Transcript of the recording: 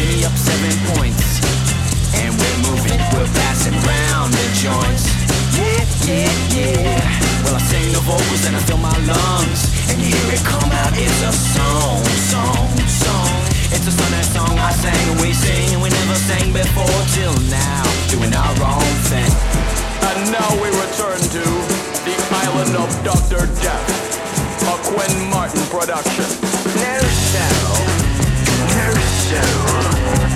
Jimmy up seven points. And we're moving, we're passing round the joints. Yeah, yeah, yeah. Well, I sing the vocals and I fill my lungs. And here it come out, it's a song, song, song. It's a Sunday song I sang and we sing and we never sang before till now, doing our own thing. And now we return to the island of Dr. Death, a Quinn Martin production. No, so soon.